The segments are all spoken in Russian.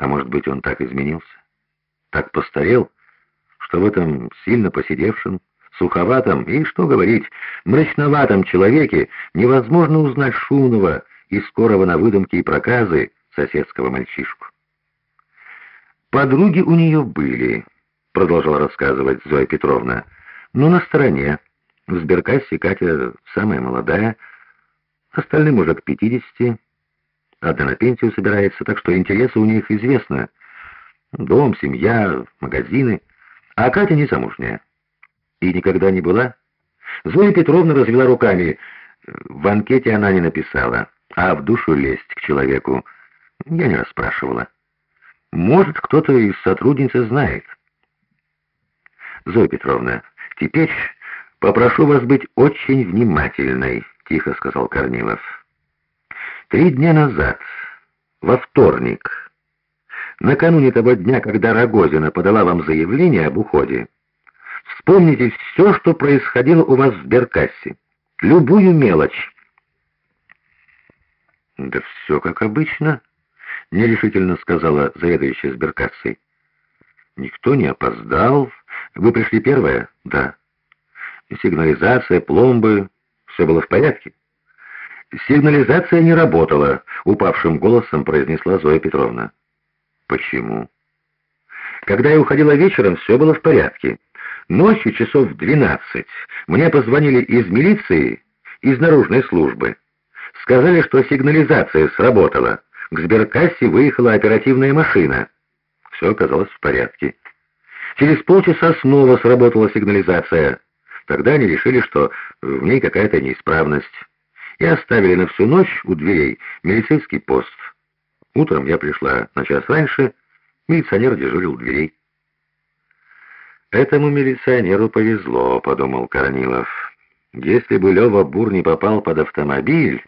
А может быть, он так изменился? Так постарел, что в этом сильно посидевшем, суховатом и, что говорить, мрачноватом человеке невозможно узнать шумного и скорого на выдумки и проказы соседского мальчишку. «Подруги у нее были», — продолжала рассказывать Зоя Петровна, — «но на стороне. В сберкассе Катя самая молодая, остальным уже к пятидесяти. Одна на пенсию собирается, так что интересы у них известны. Дом, семья, магазины. А Катя не замужняя. И никогда не была. Зоя Петровна развела руками. В анкете она не написала, а в душу лезть к человеку я не расспрашивала. Может, кто-то из сотрудницы знает. Зоя Петровна, теперь попрошу вас быть очень внимательной, тихо сказал Корнилов. Три дня назад, во вторник, накануне того дня, когда Рогозина подала вам заявление об уходе, вспомните все, что происходило у вас в сберкассе, любую мелочь. Да все как обычно, — нерешительно сказала заведующая сберкассой. «Никто не опоздал. Вы пришли первая?» «Да». «Сигнализация, пломбы, все было в порядке?» «Сигнализация не работала», — упавшим голосом произнесла Зоя Петровна. «Почему?» «Когда я уходила вечером, все было в порядке. Ночью часов в двенадцать мне позвонили из милиции, из наружной службы. Сказали, что сигнализация сработала» к сберкассе выехала оперативная машина. Все оказалось в порядке. Через полчаса снова сработала сигнализация. Тогда они решили, что в ней какая-то неисправность. И оставили на всю ночь у дверей милицейский пост. Утром я пришла на час раньше, милиционер дежурил у дверей. «Этому милиционеру повезло», — подумал Корнилов. «Если бы Лева Бур не попал под автомобиль,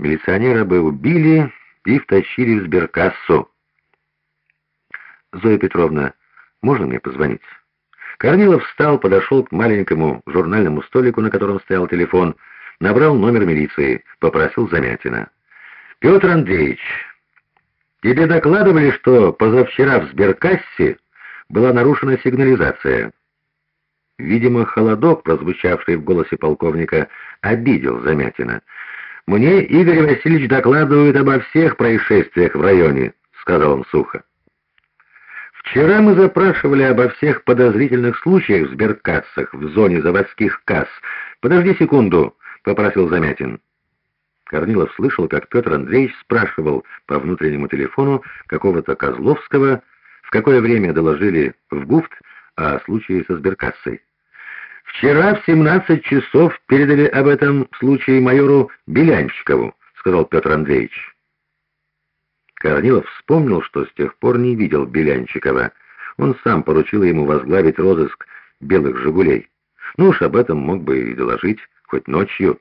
милиционера бы убили и втащили в сберкассу. «Зоя Петровна, можно мне позвонить?» Корнилов встал, подошел к маленькому журнальному столику, на котором стоял телефон, набрал номер милиции, попросил Замятина. «Петр Андреевич, тебе докладывали, что позавчера в сберкассе была нарушена сигнализация?» Видимо, холодок, прозвучавший в голосе полковника, обидел Замятина. «Мне Игорь Васильевич докладывает обо всех происшествиях в районе», — сказал он сухо. «Вчера мы запрашивали обо всех подозрительных случаях в сберкассах в зоне заводских касс. Подожди секунду», — попросил Замятин. Корнилов слышал, как Петр Андреевич спрашивал по внутреннему телефону какого-то Козловского, в какое время доложили в ГУФТ о случае со сберкассой. «Вчера в 17 часов передали об этом случае майору Белянщикову», — сказал Петр Андреевич. Корнилов вспомнил, что с тех пор не видел Белянщикова. Он сам поручил ему возглавить розыск белых «Жигулей». Ну уж об этом мог бы и доложить, хоть ночью.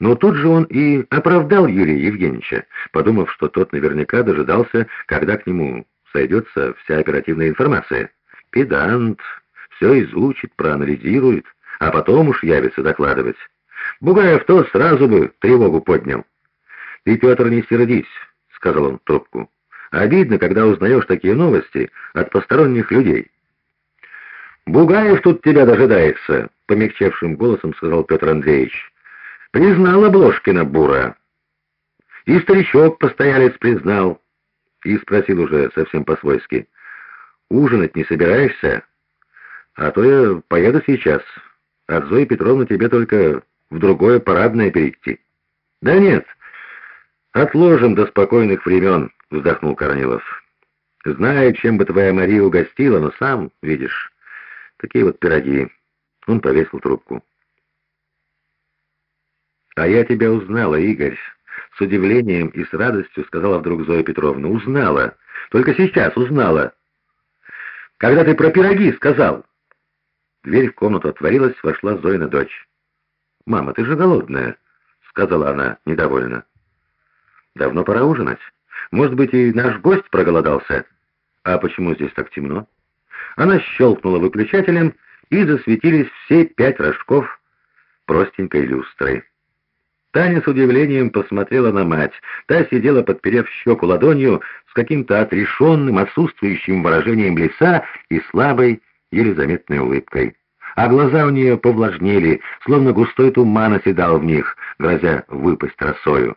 Но тут же он и оправдал Юрия Евгеньевича, подумав, что тот наверняка дожидался, когда к нему сойдется вся оперативная информация. Педант, все изучит, проанализирует, а потом уж явится докладывать. Бугаев то сразу бы тревогу поднял. «Ты, Петр, не сердись», — сказал он в трубку. «Обидно, когда узнаешь такие новости от посторонних людей». «Бугаев тут тебя дожидается», — помягчевшим голосом сказал Петр Андреевич. «Признал Обложкина Бура». И старичок постоялец признал. И спросил уже совсем по-свойски. «Ужинать не собираешься?» А то я поеду сейчас. От Зои Петровны тебе только в другое парадное перейти. Да нет, отложим до спокойных времен, вздохнул Корнилов. Знаю, чем бы твоя Мария угостила, но сам, видишь, такие вот пироги. Он повесил трубку. «А я тебя узнала, Игорь!» С удивлением и с радостью сказала вдруг Зоя Петровна. «Узнала! Только сейчас узнала! Когда ты про пироги сказал!» Дверь в комнату отворилась, вошла Зоина дочь. «Мама, ты же голодная», — сказала она недовольно. «Давно пора ужинать. Может быть, и наш гость проголодался? А почему здесь так темно?» Она щелкнула выключателем, и засветились все пять рожков простенькой люстрой. Таня с удивлением посмотрела на мать. Та сидела, подперев щеку ладонью, с каким-то отрешенным, отсутствующим выражением лица и слабой, еле заметной улыбкой. А глаза у нее повлажнели, словно густой туман оседал в них, грозя выпасть росою.